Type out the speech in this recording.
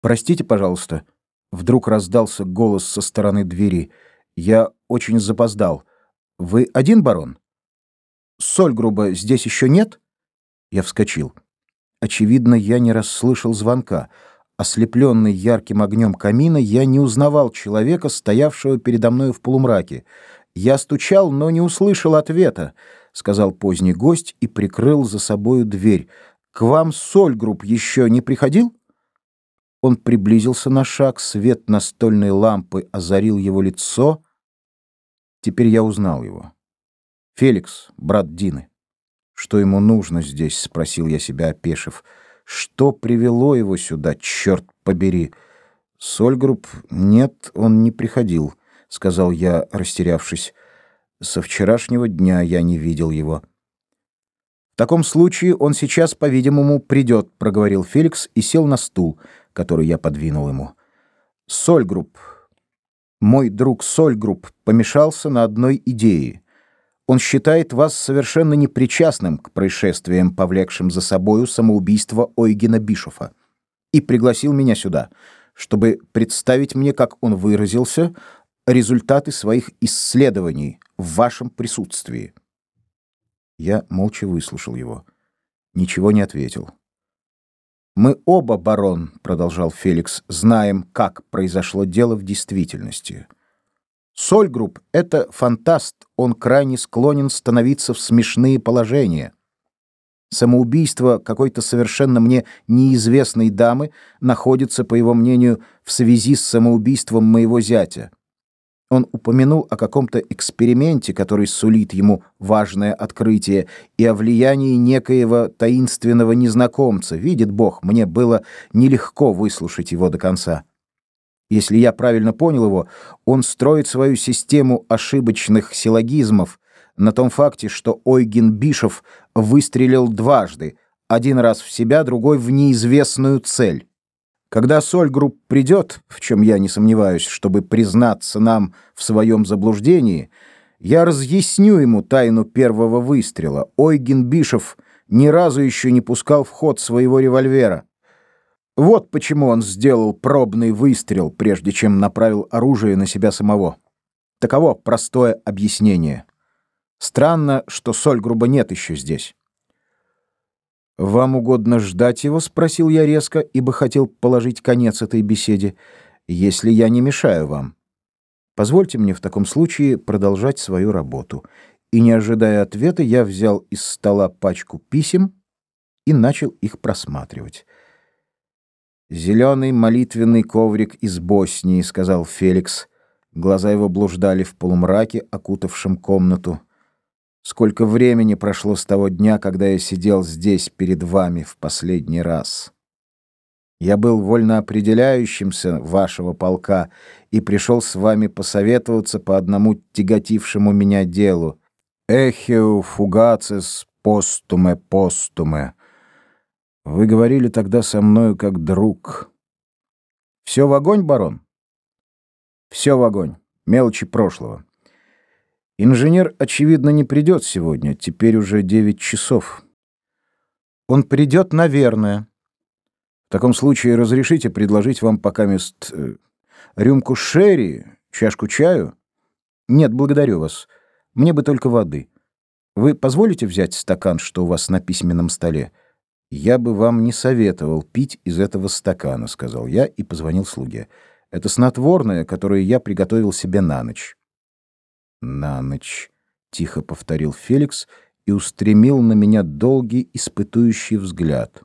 Простите, пожалуйста. Вдруг раздался голос со стороны двери. Я очень запоздал. Вы один барон? Сольгруба здесь еще нет? Я вскочил. Очевидно, я не расслышал звонка. Ослепленный ярким огнем камина, я не узнавал человека, стоявшего передо мной в полумраке. Я стучал, но не услышал ответа, сказал поздний гость и прикрыл за собою дверь. К вам Сольгруб еще не приходил? Он приблизился на шаг, свет настольной лампы озарил его лицо. Теперь я узнал его. Феликс, брат Дины. Что ему нужно здесь, спросил я себя, опешив. Что привело его сюда, черт побери? Сольгрупп? Нет, он не приходил, сказал я, растерявшись. Со вчерашнего дня я не видел его. В таком случае он сейчас, по-видимому, придет, проговорил Феликс и сел на стул который я подвинул ему. Сольгрупп. Мой друг Сольгрупп помешался на одной идее. Он считает вас совершенно непричастным к происшествиям, повлекшим за собою самоубийство Ойгена Бишофа, и пригласил меня сюда, чтобы представить мне, как он выразился, результаты своих исследований в вашем присутствии. Я молча выслушал его. Ничего не ответил. Мы оба, барон, продолжал Феликс, знаем, как произошло дело в действительности. Сольгрупп — это фантаст, он крайне склонен становиться в смешные положения. Самоубийство какой-то совершенно мне неизвестной дамы находится, по его мнению, в связи с самоубийством моего зятя. Он упомянул о каком-то эксперименте, который сулит ему важное открытие, и о влиянии некоего таинственного незнакомца. Видит Бог, мне было нелегко выслушать его до конца. Если я правильно понял его, он строит свою систему ошибочных силлогизмов на том факте, что Ойген Бишов выстрелил дважды, один раз в себя, другой в неизвестную цель. Когда Сольгрупп придет, в чем я не сомневаюсь, чтобы признаться нам в своем заблуждении, я разъясню ему тайну первого выстрела. Ойген Бишев ни разу еще не пускал в ход своего револьвера. Вот почему он сделал пробный выстрел, прежде чем направил оружие на себя самого. Таково простое объяснение. Странно, что Сольгруба нет еще здесь. «Вам угодно ждать его?» — спросил я резко, ибо хотел положить конец этой беседе. «Если я не мешаю вам. Позвольте мне в таком случае продолжать свою работу». И, не ожидая ответа, я взял из стола пачку писем и начал их просматривать. «Зеленый молитвенный коврик из Боснии», — сказал Феликс. Глаза его блуждали в полумраке, окутавшем комнату. Сколько времени прошло с того дня, когда я сидел здесь перед вами в последний раз? Я был вольно определяющимся вашего полка и пришел с вами посоветоваться по одному тяготившему меня делу. Эхеу фугацис постуме постуме. Вы говорили тогда со мною как друг. Все в огонь, барон? Все в огонь. Мелочи прошлого. Инженер, очевидно, не придет сегодня, теперь уже девять часов. Он придет, наверное. В таком случае разрешите предложить вам пока мест э, рюмку шерри, чашку чаю? Нет, благодарю вас. Мне бы только воды. Вы позволите взять стакан, что у вас на письменном столе? Я бы вам не советовал пить из этого стакана, сказал я и позвонил слуге. Это снотворное, которое я приготовил себе на ночь на ночь, тихо повторил Феликс и устремил на меня долгий испытующий взгляд.